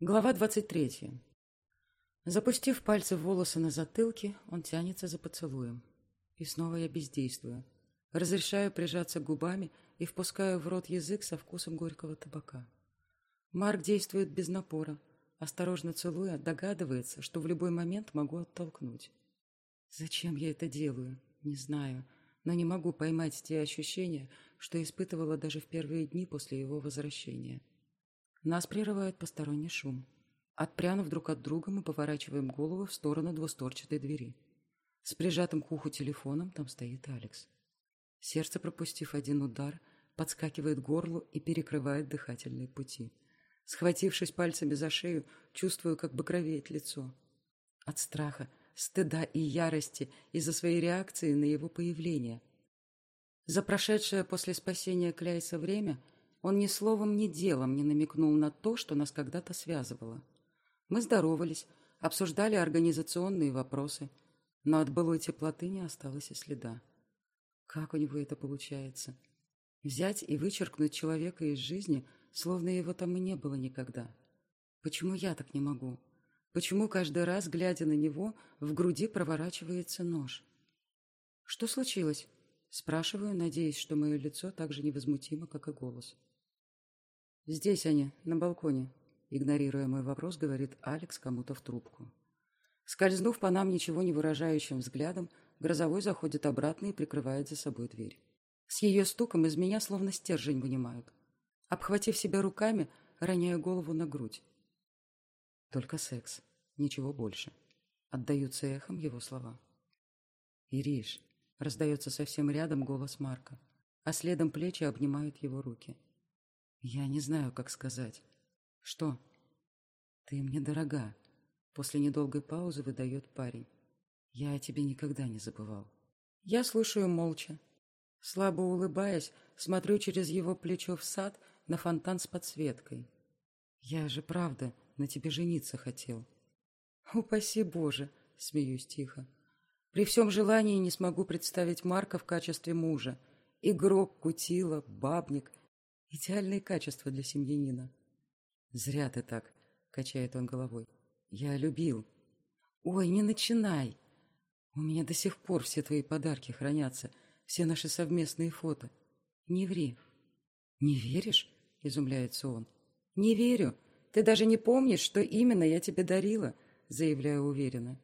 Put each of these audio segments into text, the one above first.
Глава двадцать третья. Запустив пальцы в волосы на затылке, он тянется за поцелуем. И снова я бездействую. Разрешаю прижаться губами и впускаю в рот язык со вкусом горького табака. Марк действует без напора. Осторожно целуя, догадывается, что в любой момент могу оттолкнуть. Зачем я это делаю? Не знаю, но не могу поймать те ощущения, что испытывала даже в первые дни после его возвращения. Нас прерывает посторонний шум. Отпрянув друг от друга, мы поворачиваем голову в сторону двусторчатой двери. С прижатым к уху телефоном там стоит Алекс. Сердце, пропустив один удар, подскакивает к горлу и перекрывает дыхательные пути. Схватившись пальцами за шею, чувствую, как багровеет лицо. От страха, стыда и ярости из-за своей реакции на его появление. За прошедшее после спасения Кляйса время – он ни словом, ни делом не намекнул на то, что нас когда-то связывало. Мы здоровались, обсуждали организационные вопросы, но от былой теплоты не осталось и следа. Как у него это получается? Взять и вычеркнуть человека из жизни, словно его там и не было никогда. Почему я так не могу? Почему каждый раз, глядя на него, в груди проворачивается нож? Что случилось? Спрашиваю, надеясь, что мое лицо так же невозмутимо, как и голос. «Здесь они, на балконе», — игнорируя мой вопрос, говорит Алекс кому-то в трубку. Скользнув по нам ничего не выражающим взглядом, Грозовой заходит обратно и прикрывает за собой дверь. С ее стуком из меня словно стержень вынимают. Обхватив себя руками, роняю голову на грудь. Только секс, ничего больше. Отдаются эхом его слова. «Ириш», — раздается совсем рядом голос Марка, а следом плечи обнимают его руки. Я не знаю, как сказать. Что? Ты мне дорога. После недолгой паузы выдает парень. Я о тебе никогда не забывал. Я слушаю молча. Слабо улыбаясь, смотрю через его плечо в сад на фонтан с подсветкой. Я же, правда, на тебе жениться хотел. Упаси Боже, смеюсь тихо. При всем желании не смогу представить Марка в качестве мужа. Игрок, кутила, бабник Идеальные качества для семьянина. Зря ты так, качает он головой. Я любил. Ой, не начинай. У меня до сих пор все твои подарки хранятся, все наши совместные фото. Не ври. Не веришь? Изумляется он. Не верю. Ты даже не помнишь, что именно я тебе дарила, заявляю уверенно.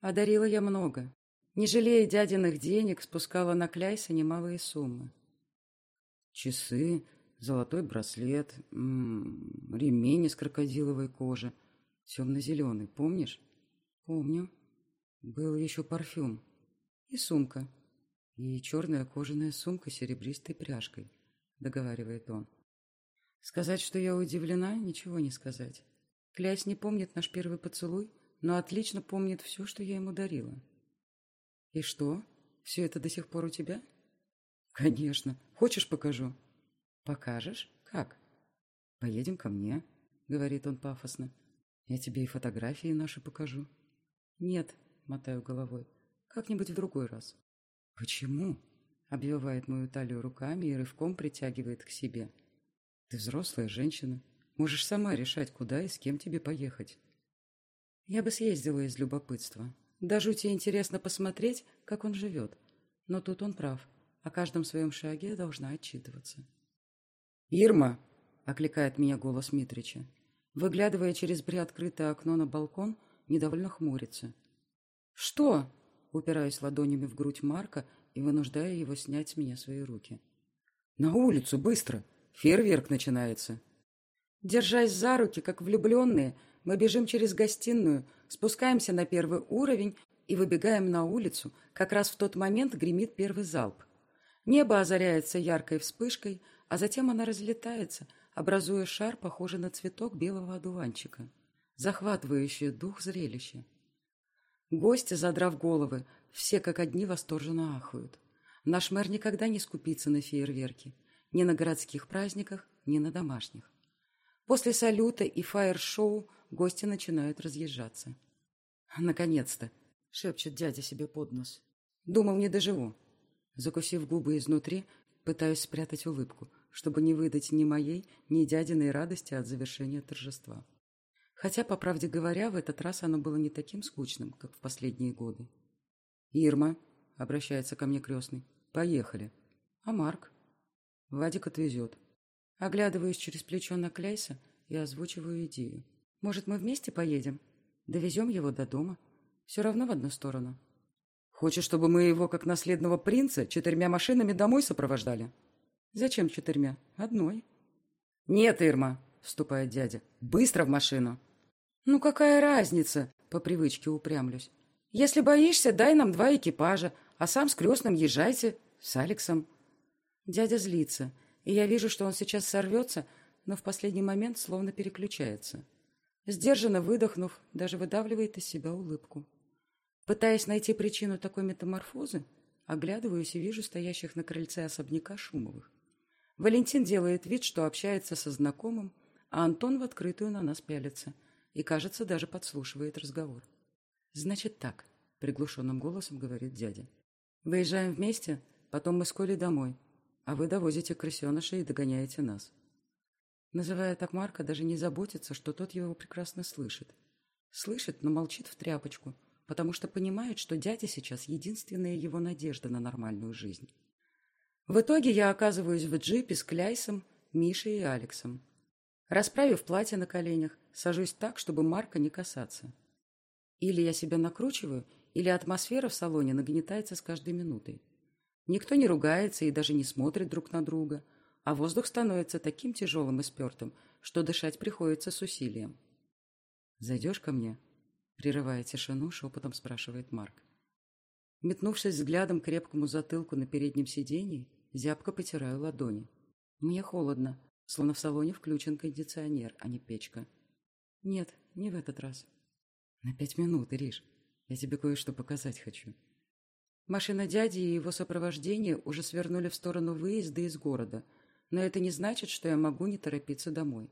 А дарила я много. Не жалея дядиных денег, спускала на Кляйса немалые суммы. Часы, золотой браслет, м -м, ремень из крокодиловой кожи, темно-зеленый, помнишь? Помню. Был еще парфюм и сумка, и черная кожаная сумка с серебристой пряжкой, договаривает он. Сказать, что я удивлена, ничего не сказать. Клясь не помнит наш первый поцелуй, но отлично помнит все, что я ему дарила. И что? Все это до сих пор у тебя? Конечно. Хочешь, покажу? «Покажешь? Как?» «Поедем ко мне», — говорит он пафосно. «Я тебе и фотографии наши покажу». «Нет», — мотаю головой, — «как-нибудь в другой раз». «Почему?» — обвивает мою талию руками и рывком притягивает к себе. «Ты взрослая женщина. Можешь сама решать, куда и с кем тебе поехать». Я бы съездила из любопытства. До жути интересно посмотреть, как он живет. Но тут он прав. О каждом своем шаге должна отчитываться. «Ирма!» — окликает меня голос Митрича. Выглядывая через приоткрытое окно на балкон, недовольно хмурится. «Что?» — упираясь ладонями в грудь Марка и вынуждая его снять с меня свои руки. «На улицу, быстро! Фейерверк начинается!» Держась за руки, как влюбленные, мы бежим через гостиную, спускаемся на первый уровень и выбегаем на улицу. Как раз в тот момент гремит первый залп. Небо озаряется яркой вспышкой — а затем она разлетается, образуя шар, похожий на цветок белого одуванчика. Захватывающее дух зрелище. Гости, задрав головы, все как одни восторженно ахают. Наш мэр никогда не скупится на фейерверки. Ни на городских праздниках, ни на домашних. После салюта и фаер-шоу гости начинают разъезжаться. «Наконец-то!» — шепчет дядя себе под нос. «Думал, не доживу». Закусив губы изнутри, пытаюсь спрятать улыбку, чтобы не выдать ни моей, ни дядиной радости от завершения торжества. Хотя, по правде говоря, в этот раз оно было не таким скучным, как в последние годы. «Ирма», — обращается ко мне крестный, — «поехали». «А Марк?» Вадик отвезет. Оглядываюсь через плечо на Кляйса и озвучиваю идею. «Может, мы вместе поедем? Довезем его до дома. Все равно в одну сторону». «Хочешь, чтобы мы его, как наследного принца, четырьмя машинами домой сопровождали?» «Зачем четырьмя? Одной». «Нет, Ирма», — вступает дядя, — «быстро в машину». «Ну какая разница?» — по привычке упрямлюсь. «Если боишься, дай нам два экипажа, а сам с крестным езжайте, с Алексом». Дядя злится, и я вижу, что он сейчас сорвется, но в последний момент словно переключается. Сдержанно выдохнув, даже выдавливает из себя улыбку. Пытаясь найти причину такой метаморфозы, оглядываюсь и вижу стоящих на крыльце особняка Шумовых. Валентин делает вид, что общается со знакомым, а Антон в открытую на нас пялится — и, кажется, даже подслушивает разговор. «Значит так», — приглушенным голосом говорит дядя. «Выезжаем вместе, потом мы с Колей домой, а вы довозите крысеныша и догоняете нас». Называя так Марка, даже не заботится, что тот его прекрасно слышит. Слышит, но молчит в тряпочку, потому что понимает, что дядя сейчас единственная его надежда на нормальную жизнь. В итоге я оказываюсь в джипе с Кляйсом, Мишей и Алексом. Расправив платье на коленях, сажусь так, чтобы Марка не касаться. Или я себя накручиваю, или атмосфера в салоне нагнетается с каждой минутой. Никто не ругается и даже не смотрит друг на друга, а воздух становится таким тяжелым и спертым, что дышать приходится с усилием. «Зайдешь ко мне?» Прерывая тишину, шепотом спрашивает Марк. Метнувшись взглядом к крепкому затылку на переднем сиденье, зябко потираю ладони. Мне холодно, словно в салоне включен кондиционер, а не печка. Нет, не в этот раз. На пять минут, Ириш. Я тебе кое-что показать хочу. Машина дяди и его сопровождение уже свернули в сторону выезда из города, но это не значит, что я могу не торопиться домой.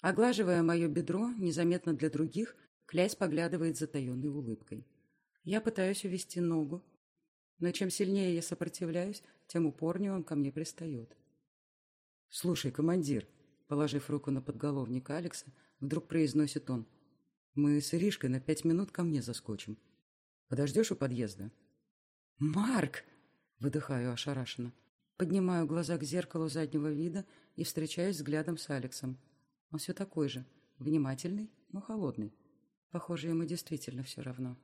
Оглаживая мое бедро, незаметно для других, Клясь поглядывает затаенной улыбкой. Я пытаюсь увести ногу, но чем сильнее я сопротивляюсь, тем упорнее он ко мне пристает. «Слушай, командир», положив руку на подголовник Алекса, вдруг произносит он. «Мы с Иришкой на пять минут ко мне заскочим. Подождешь у подъезда?» «Марк!» — выдыхаю ошарашенно. Поднимаю глаза к зеркалу заднего вида и встречаюсь взглядом с Алексом. Он все такой же, внимательный, но холодный. Похоже, ему действительно все равно.